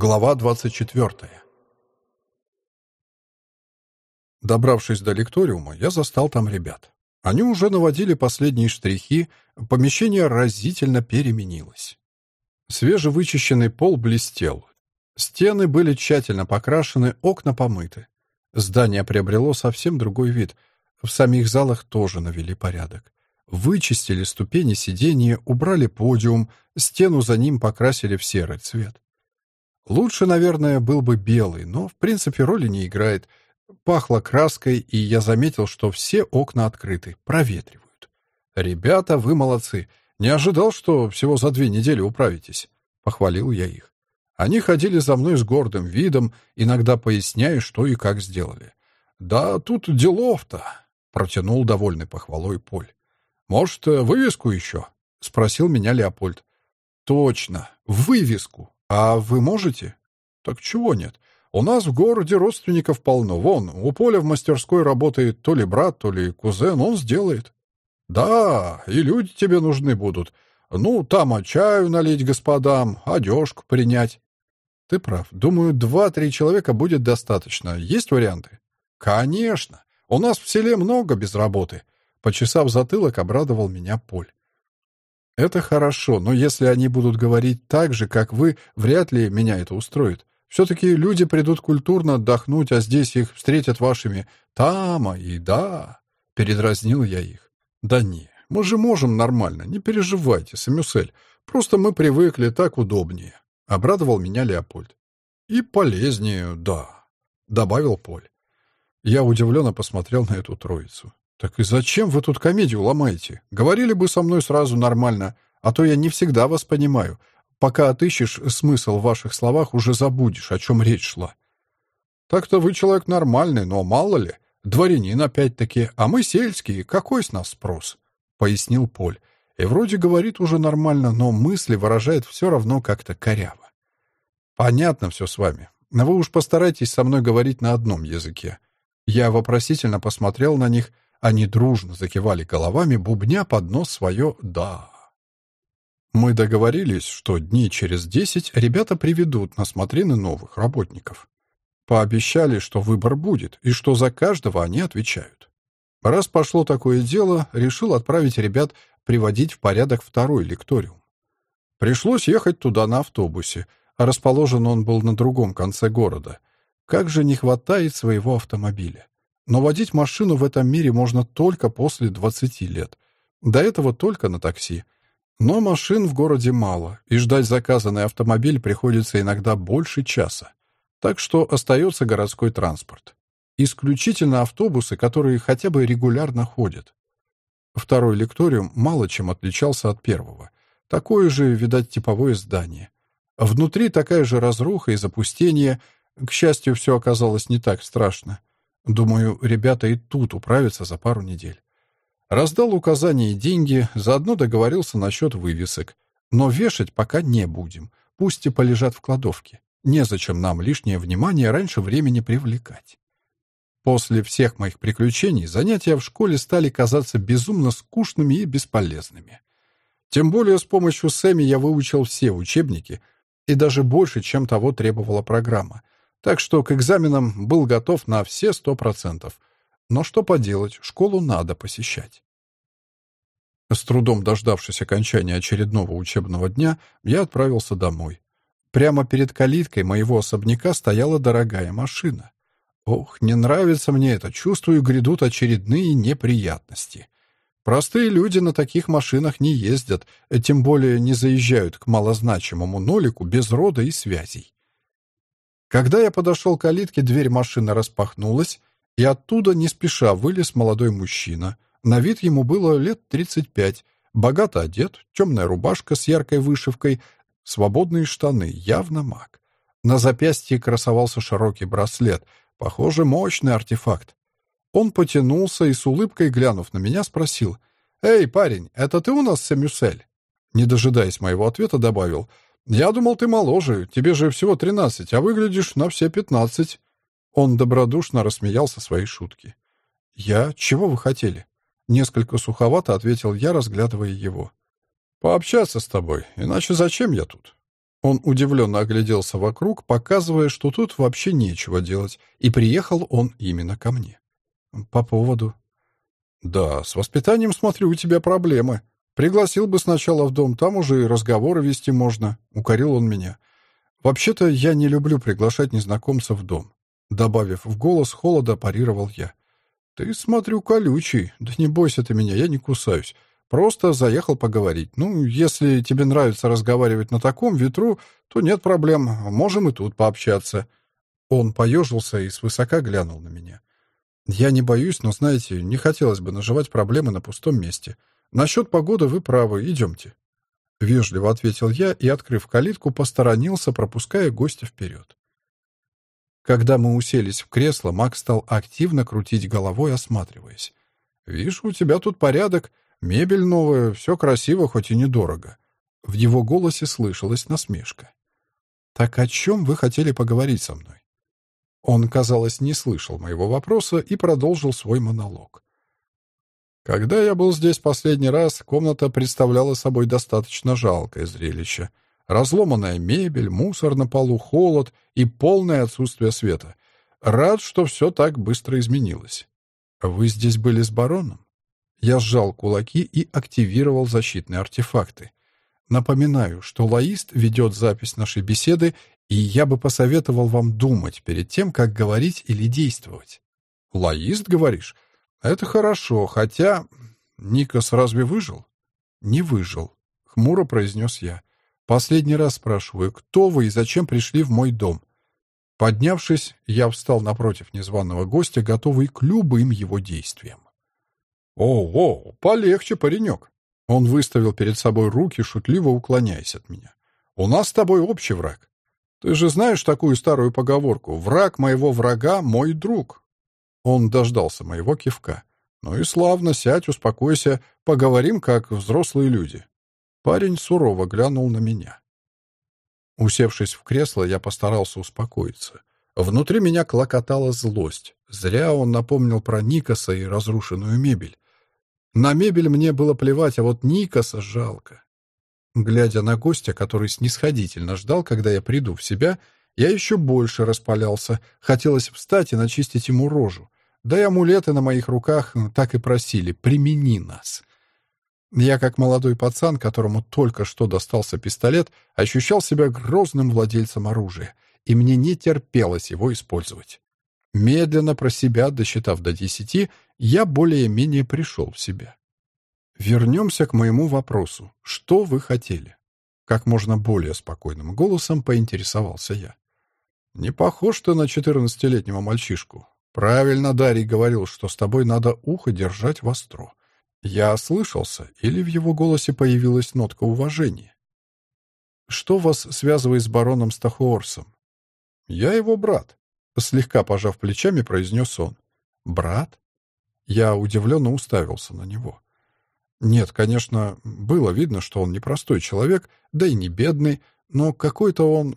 Глава 24. Добравшись до лекториума, я застал там ребят. Они уже наводили последние штрихи, помещение разительно переменилось. Свежевычищенный пол блестел. Стены были тщательно покрашены, окна помыты. Здание приобрело совсем другой вид. В самих залах тоже навели порядок. Вычистили ступени сиденья, убрали подиум, стену за ним покрасили в серый цвет. Лучше, наверное, был бы белый, но, в принципе, роли не играет. Пахло краской, и я заметил, что все окна открыты, проветривают. «Ребята, вы молодцы. Не ожидал, что всего за две недели управитесь», — похвалил я их. Они ходили за мной с гордым видом, иногда поясняя, что и как сделали. «Да тут делов-то», — протянул довольный похвалой Поль. «Может, вывеску еще?» — спросил меня Леопольд. «Точно, вывеску. «А вы можете?» «Так чего нет? У нас в городе родственников полно. Вон, у Поля в мастерской работает то ли брат, то ли кузен, он сделает». «Да, и люди тебе нужны будут. Ну, там а чаю налить господам, одежку принять». «Ты прав. Думаю, два-три человека будет достаточно. Есть варианты?» «Конечно. У нас в селе много без работы». Почесав затылок, обрадовал меня Поль. Это хорошо, но если они будут говорить так же, как вы, вряд ли меня это устроит. Все-таки люди придут культурно отдохнуть, а здесь их встретят вашими «тама» и «да». Передразнил я их. Да не, мы же можем нормально, не переживайте, Самюсель. Просто мы привыкли, так удобнее. Обрадовал меня Леопольд. И полезнее, да, добавил Поль. Я удивленно посмотрел на эту троицу. «Так и зачем вы тут комедию ломаете? Говорили бы со мной сразу нормально, а то я не всегда вас понимаю. Пока отыщешь смысл в ваших словах, уже забудешь, о чем речь шла». «Так-то вы человек нормальный, но мало ли, дворянин опять-таки, а мы сельские, какой с нас спрос?» — пояснил Поль. И вроде говорит уже нормально, но мысли выражает все равно как-то коряво. «Понятно все с вами. Но вы уж постарайтесь со мной говорить на одном языке». Я вопросительно посмотрел на них — они дружно закивали головами, бубня под нос свое «да». Мы договорились, что дней через десять ребята приведут на смотрины новых работников. Пообещали, что выбор будет, и что за каждого они отвечают. Раз пошло такое дело, решил отправить ребят приводить в порядок второй лекториум. Пришлось ехать туда на автобусе, а расположен он был на другом конце города. Как же не хватает своего автомобиля. Но водить машину в этом мире можно только после 20 лет. До этого только на такси. Но машин в городе мало, и ждать заказанный автомобиль приходится иногда больше часа. Так что остается городской транспорт. Исключительно автобусы, которые хотя бы регулярно ходят. Второй лекториум мало чем отличался от первого. Такое же, видать, типовое здание. Внутри такая же разруха и запустение. К счастью, все оказалось не так страшно. Думаю, ребята и тут управятся за пару недель. Раздал указания и деньги, заодно договорился насчет вывесок. Но вешать пока не будем. Пусть и полежат в кладовке. Незачем нам лишнее внимание раньше времени привлекать. После всех моих приключений занятия в школе стали казаться безумно скучными и бесполезными. Тем более с помощью Сэмми я выучил все учебники, и даже больше, чем того требовала программа — так что к экзаменам был готов на все сто процентов. Но что поделать, школу надо посещать. С трудом дождавшись окончания очередного учебного дня, я отправился домой. Прямо перед калиткой моего особняка стояла дорогая машина. Ох, не нравится мне это, чувствую, грядут очередные неприятности. Простые люди на таких машинах не ездят, тем более не заезжают к малозначимому нолику без рода и связей. Когда я подошел к калитке, дверь машины распахнулась, и оттуда не спеша вылез молодой мужчина. На вид ему было лет 35, богато одет, темная рубашка с яркой вышивкой, свободные штаны, явно маг. На запястье красовался широкий браслет, похоже, мощный артефакт. Он потянулся и с улыбкой, глянув на меня, спросил, «Эй, парень, это ты у нас Сэмюсель?» Не дожидаясь моего ответа, добавил, «Я думал, ты моложе. Тебе же всего тринадцать, а выглядишь на все пятнадцать». Он добродушно рассмеялся своей шутки. «Я? Чего вы хотели?» Несколько суховато ответил я, разглядывая его. «Пообщаться с тобой. Иначе зачем я тут?» Он удивленно огляделся вокруг, показывая, что тут вообще нечего делать, и приехал он именно ко мне. По поводу... «Да, с воспитанием, смотрю, у тебя проблемы. Пригласил бы сначала в дом, там уже и разговоры вести можно», — укорил он меня. «Вообще-то я не люблю приглашать незнакомцев в дом». Добавив в голос холода, парировал я. «Ты, смотрю, колючий. Да не бойся ты меня, я не кусаюсь. Просто заехал поговорить. Ну, если тебе нравится разговаривать на таком ветру, то нет проблем, можем и тут пообщаться». Он поежился и свысока глянул на меня. «Я не боюсь, но, знаете, не хотелось бы наживать проблемы на пустом месте. Насчет погоды вы правы, идемте». Вежливо ответил я и, открыв калитку, посторонился, пропуская гостя вперед. Когда мы уселись в кресло, Мак стал активно крутить головой, осматриваясь. «Вижу, у тебя тут порядок. Мебель новая, все красиво, хоть и недорого». В его голосе слышалась насмешка. «Так о чем вы хотели поговорить со мной?» Он, казалось, не слышал моего вопроса и продолжил свой монолог. Когда я был здесь последний раз, комната представляла собой достаточно жалкое зрелище. Разломанная мебель, мусор на полу, холод и полное отсутствие света. Рад, что все так быстро изменилось. Вы здесь были с бароном? Я сжал кулаки и активировал защитные артефакты. Напоминаю, что лоист ведет запись нашей беседы и я бы посоветовал вам думать перед тем, как говорить или действовать. Лоист, говоришь? Это хорошо, хотя... Никос разве выжил? Не выжил, хмуро произнес я. Последний раз спрашиваю, кто вы и зачем пришли в мой дом? Поднявшись, я встал напротив незваного гостя, готовый к любым его действиям. «О, о, полегче, паренек!» Он выставил перед собой руки, шутливо уклоняясь от меня. «У нас с тобой общий враг. Ты же знаешь такую старую поговорку «Враг моего врага — мой друг». Он дождался моего кивка. «Ну и славно, сядь, успокойся, поговорим, как взрослые люди». Парень сурово глянул на меня. Усевшись в кресло, я постарался успокоиться. Внутри меня клокотала злость. Зря он напомнил про Никаса и разрушенную мебель. На мебель мне было плевать, а вот Никаса жалко. Глядя на гостя, который снисходительно ждал, когда я приду в себя, я еще больше распалялся. Хотелось встать и начистить ему рожу. Да и амулеты на моих руках так и просили «примени нас». Я, как молодой пацан, которому только что достался пистолет, ощущал себя грозным владельцем оружия, и мне не терпелось его использовать. Медленно про себя, досчитав до десяти, я более-менее пришел в себя. Вернемся к моему вопросу. Что вы хотели? Как можно более спокойным голосом поинтересовался я. Не похож ты на четырнадцатилетнего мальчишку. Правильно Дарий говорил, что с тобой надо ухо держать востро. Я ослышался, или в его голосе появилась нотка уважения? Что вас связывает с бароном Стахуорсом? Я его брат, слегка пожав плечами, произнес он. Брат? Я удивленно уставился на него. Нет, конечно, было видно, что он непростой человек, да и не бедный, но какой-то он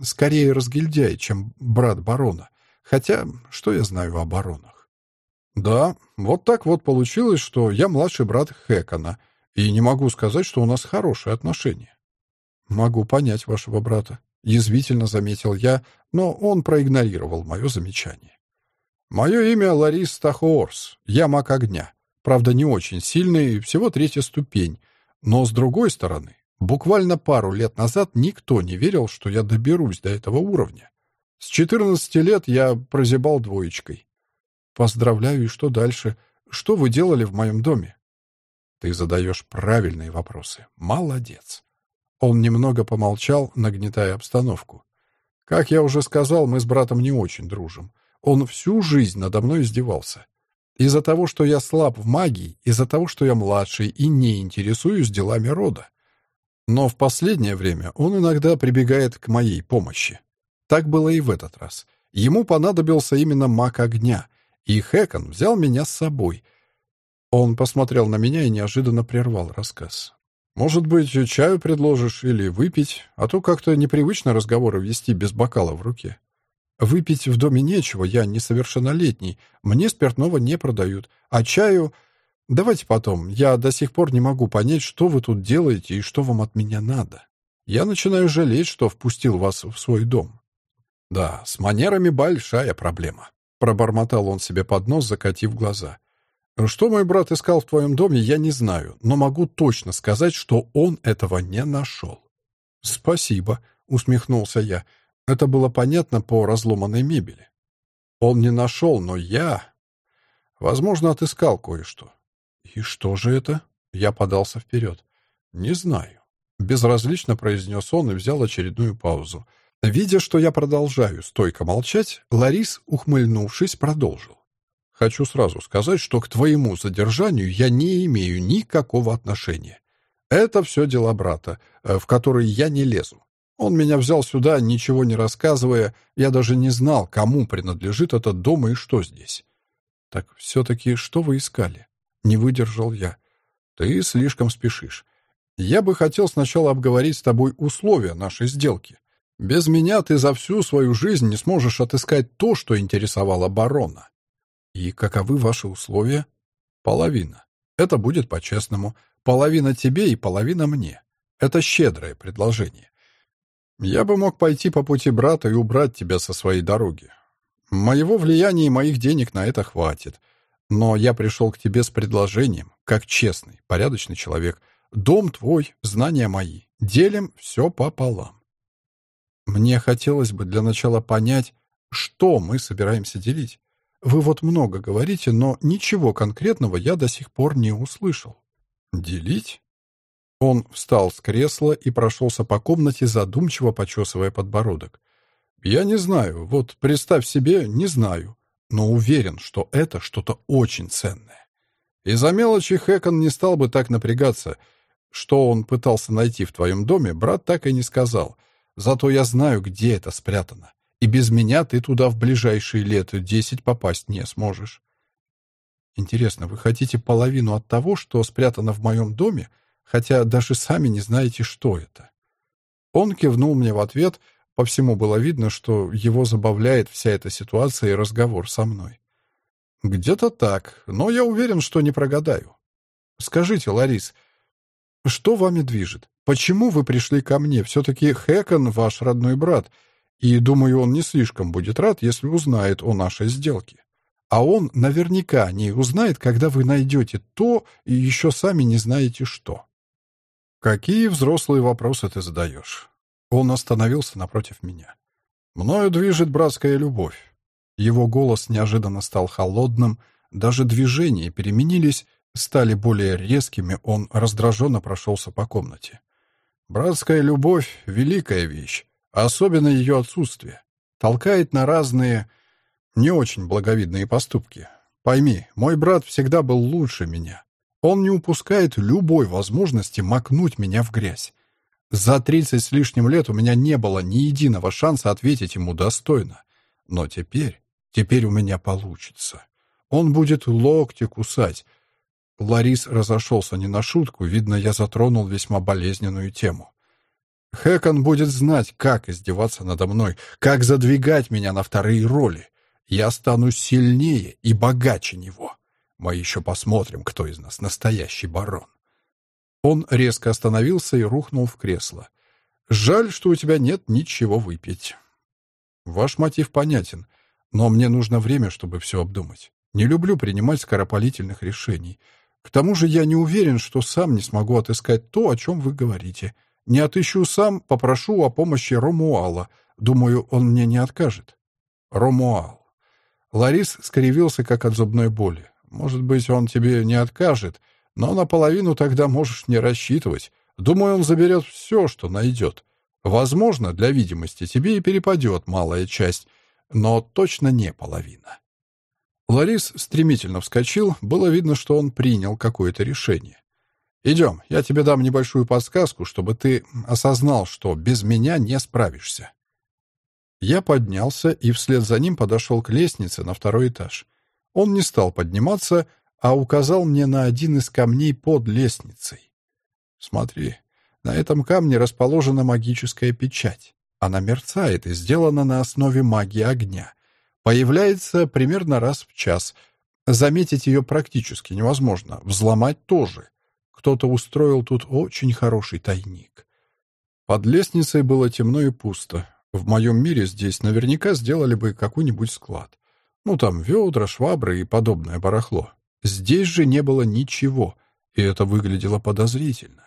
скорее разгильдяй, чем брат барона. Хотя, что я знаю о баронах? Да, вот так вот получилось, что я младший брат Хэкона, и не могу сказать, что у нас хорошие отношения. Могу понять вашего брата, язвительно заметил я, но он проигнорировал мое замечание. Мое имя Ларис Тахоорс, я маг огня. Правда, не очень сильный, всего третья ступень. Но, с другой стороны, буквально пару лет назад никто не верил, что я доберусь до этого уровня. С 14 лет я прозябал двоечкой. Поздравляю, и что дальше? Что вы делали в моем доме? Ты задаешь правильные вопросы. Молодец. Он немного помолчал, нагнетая обстановку. Как я уже сказал, мы с братом не очень дружим. Он всю жизнь надо мной издевался. Из-за того, что я слаб в магии, из-за того, что я младший и не интересуюсь делами рода. Но в последнее время он иногда прибегает к моей помощи. Так было и в этот раз. Ему понадобился именно маг огня, и Хэкон взял меня с собой. Он посмотрел на меня и неожиданно прервал рассказ. «Может быть, чаю предложишь или выпить, а то как-то непривычно разговоры вести без бокала в руке». Выпить в доме нечего, я несовершеннолетний, мне спиртного не продают, а чаю... Давайте потом, я до сих пор не могу понять, что вы тут делаете и что вам от меня надо. Я начинаю жалеть, что впустил вас в свой дом. Да, с манерами большая проблема. Пробормотал он себе под нос, закатив глаза. Что мой брат искал в твоем доме, я не знаю, но могу точно сказать, что он этого не нашел. Спасибо, усмехнулся я. Это было понятно по разломанной мебели. Он не нашел, но я... Возможно, отыскал кое-что. И что же это? Я подался вперед. Не знаю. Безразлично произнес он и взял очередную паузу. Видя, что я продолжаю стойко молчать, Ларис, ухмыльнувшись, продолжил. «Хочу сразу сказать, что к твоему задержанию я не имею никакого отношения. Это все дела брата, э, в которые я не лезу. Он меня взял сюда, ничего не рассказывая. Я даже не знал, кому принадлежит этот дом и что здесь. Так все-таки что вы искали? Не выдержал я. Ты слишком спешишь. Я бы хотел сначала обговорить с тобой условия нашей сделки. Без меня ты за всю свою жизнь не сможешь отыскать то, что интересовало барона. И каковы ваши условия? Половина. Это будет по-честному. Половина тебе и половина мне. Это щедрое предложение. Я бы мог пойти по пути брата и убрать тебя со своей дороги. Моего влияния и моих денег на это хватит. Но я пришел к тебе с предложением, как честный, порядочный человек. Дом твой, знания мои. Делим все пополам. Мне хотелось бы для начала понять, что мы собираемся делить. Вы вот много говорите, но ничего конкретного я до сих пор не услышал. Делить? Он встал с кресла и прошелся по комнате, задумчиво почесывая подбородок. «Я не знаю, вот представь себе, не знаю, но уверен, что это что-то очень ценное. Из-за мелочи Хэкон не стал бы так напрягаться. Что он пытался найти в твоем доме, брат так и не сказал. Зато я знаю, где это спрятано. И без меня ты туда в ближайшие лет десять попасть не сможешь». «Интересно, вы хотите половину от того, что спрятано в моем доме, хотя даже сами не знаете, что это. Он кивнул мне в ответ, по всему было видно, что его забавляет вся эта ситуация и разговор со мной. Где-то так, но я уверен, что не прогадаю. Скажите, Ларис, что вами движет? Почему вы пришли ко мне? Все-таки Хэкон ваш родной брат, и, думаю, он не слишком будет рад, если узнает о нашей сделке. А он наверняка не узнает, когда вы найдете то и еще сами не знаете что. «Какие взрослые вопросы ты задаешь?» Он остановился напротив меня. «Мною движет братская любовь». Его голос неожиданно стал холодным, даже движения переменились, стали более резкими, он раздраженно прошелся по комнате. «Братская любовь — великая вещь, особенно ее отсутствие. Толкает на разные, не очень благовидные поступки. Пойми, мой брат всегда был лучше меня. Он не упускает любой возможности макнуть меня в грязь. За тридцать с лишним лет у меня не было ни единого шанса ответить ему достойно. Но теперь, теперь у меня получится. Он будет локти кусать. Ларис разошелся не на шутку, видно, я затронул весьма болезненную тему. Хэкон будет знать, как издеваться надо мной, как задвигать меня на вторые роли. Я стану сильнее и богаче него. Мы еще посмотрим, кто из нас настоящий барон. Он резко остановился и рухнул в кресло. Жаль, что у тебя нет ничего выпить. Ваш мотив понятен, но мне нужно время, чтобы все обдумать. Не люблю принимать скоропалительных решений. К тому же я не уверен, что сам не смогу отыскать то, о чем вы говорите. Не отыщу сам, попрошу о помощи Ромуала. Думаю, он мне не откажет. Ромуал. Ларис скривился, как от зубной боли. Может быть, он тебе не откажет, но наполовину тогда можешь не рассчитывать. Думаю, он заберет все, что найдет. Возможно, для видимости тебе и перепадет малая часть, но точно не половина. Ларис стремительно вскочил, было видно, что он принял какое-то решение. «Идем, я тебе дам небольшую подсказку, чтобы ты осознал, что без меня не справишься». Я поднялся и вслед за ним подошел к лестнице на второй этаж. Он не стал подниматься, а указал мне на один из камней под лестницей. «Смотри, на этом камне расположена магическая печать. Она мерцает и сделана на основе магии огня. Появляется примерно раз в час. Заметить ее практически невозможно, взломать тоже. Кто-то устроил тут очень хороший тайник. Под лестницей было темно и пусто. В моем мире здесь наверняка сделали бы какой-нибудь склад. Ну, там ведра, швабры и подобное барахло. Здесь же не было ничего, и это выглядело подозрительно.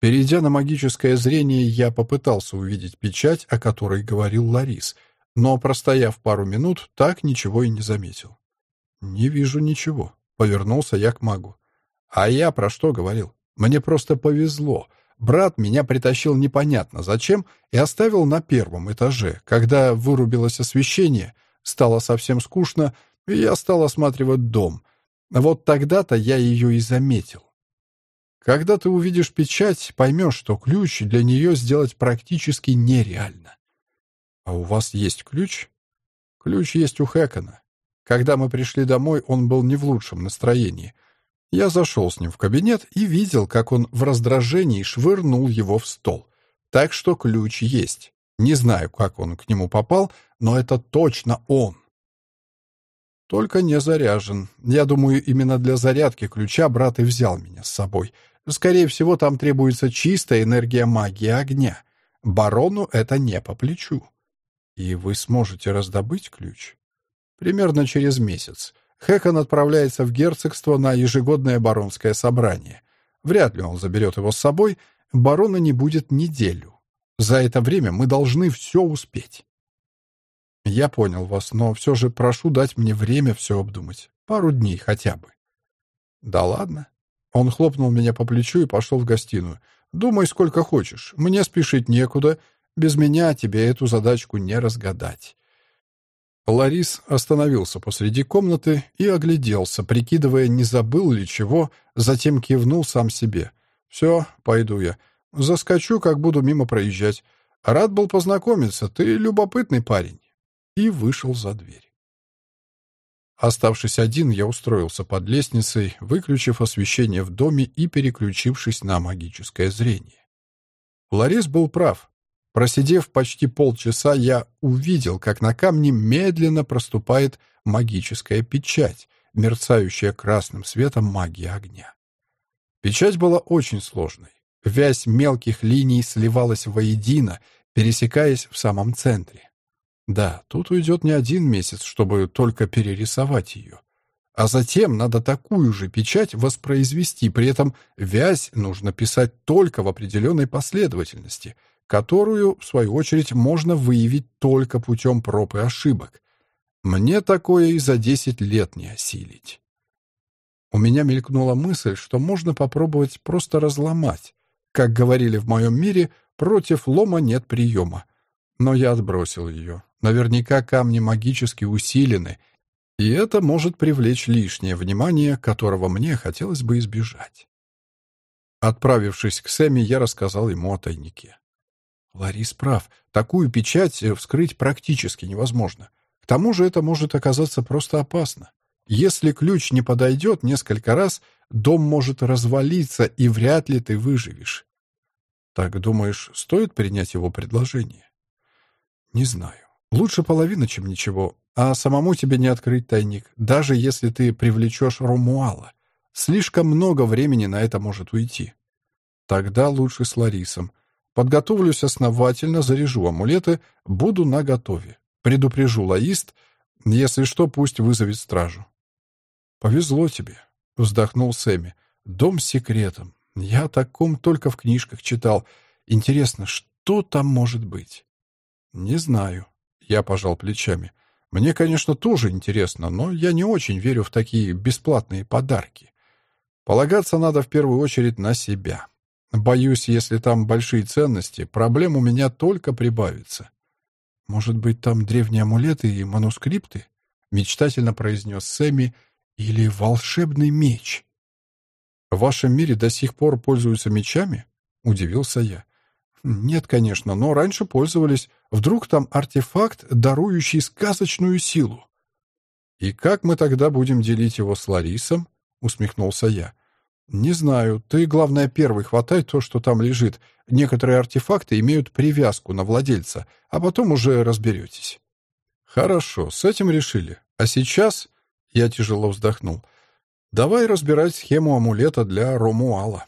Перейдя на магическое зрение, я попытался увидеть печать, о которой говорил Ларис, но, простояв пару минут, так ничего и не заметил. «Не вижу ничего», — повернулся я к магу. «А я про что говорил? Мне просто повезло. Брат меня притащил непонятно зачем и оставил на первом этаже. Когда вырубилось освещение, стало совсем скучно, и я стал осматривать дом. Вот тогда-то я ее и заметил. Когда ты увидишь печать, поймешь, что ключ для нее сделать практически нереально. А у вас есть ключ? Ключ есть у Хэкона. Когда мы пришли домой, он был не в лучшем настроении. Я зашел с ним в кабинет и видел, как он в раздражении швырнул его в стол. Так что ключ есть. Не знаю, как он к нему попал, но это точно он. Только не заряжен. Я думаю, именно для зарядки ключа брат и взял меня с собой. Скорее всего, там требуется чистая энергия магии огня. Барону это не по плечу. И вы сможете раздобыть ключ? Примерно через месяц. Хэкон отправляется в герцогство на ежегодное баронское собрание. Вряд ли он заберет его с собой. Барона не будет неделю. За это время мы должны все успеть. Я понял вас, но все же прошу дать мне время все обдумать. Пару дней хотя бы. Да ладно. Он хлопнул меня по плечу и пошел в гостиную. Думай сколько хочешь. Мне спешить некуда. Без меня тебе эту задачку не разгадать. Ларис остановился посреди комнаты и огляделся, прикидывая, не забыл ли чего, затем кивнул сам себе. «Все, пойду я. Заскочу, как буду мимо проезжать. Рад был познакомиться, ты любопытный парень». И вышел за дверь. Оставшись один, я устроился под лестницей, выключив освещение в доме и переключившись на магическое зрение. Ларис был прав. Просидев почти полчаса, я увидел, как на камне медленно проступает магическая печать, мерцающая красным светом магии огня. Печать была очень сложной. Вязь мелких линий сливалась воедино, пересекаясь в самом центре. Да, тут уйдет не один месяц, чтобы только перерисовать ее. А затем надо такую же печать воспроизвести, при этом вязь нужно писать только в определенной последовательности — которую, в свою очередь, можно выявить только путем проб и ошибок. Мне такое и за 10 лет не осилить. У меня мелькнула мысль, что можно попробовать просто разломать. Как говорили в моем мире, против лома нет приема. Но я отбросил ее. Наверняка камни магически усилены, и это может привлечь лишнее внимание, которого мне хотелось бы избежать. Отправившись к Сэмми, я рассказал ему о тайнике. Ларис прав. Такую печать э, вскрыть практически невозможно. К тому же это может оказаться просто опасно. Если ключ не подойдет несколько раз, дом может развалиться, и вряд ли ты выживешь. Так думаешь, стоит принять его предложение? Не знаю. Лучше половина, чем ничего. А самому тебе не открыть тайник, даже если ты привлечешь Ромуала. Слишком много времени на это может уйти. Тогда лучше с Ларисом. Подготовлюсь основательно, заряжу амулеты, буду наготове. Предупрежу лаист, если что, пусть вызовет стражу. «Повезло тебе», — вздохнул Сэмми. «Дом с секретом. Я о таком только в книжках читал. Интересно, что там может быть?» «Не знаю», — я пожал плечами. «Мне, конечно, тоже интересно, но я не очень верю в такие бесплатные подарки. Полагаться надо в первую очередь на себя». Боюсь, если там большие ценности, проблем у меня только прибавится. Может быть, там древние амулеты и манускрипты? Мечтательно произнес Сэмми. Или волшебный меч? В вашем мире до сих пор пользуются мечами? Удивился я. Нет, конечно, но раньше пользовались. Вдруг там артефакт, дарующий сказочную силу. И как мы тогда будем делить его с Ларисом? Усмехнулся я. «Не знаю. Ты, главное, первый хватай то, что там лежит. Некоторые артефакты имеют привязку на владельца, а потом уже разберетесь». «Хорошо, с этим решили. А сейчас...» Я тяжело вздохнул. «Давай разбирать схему амулета для Ромуала».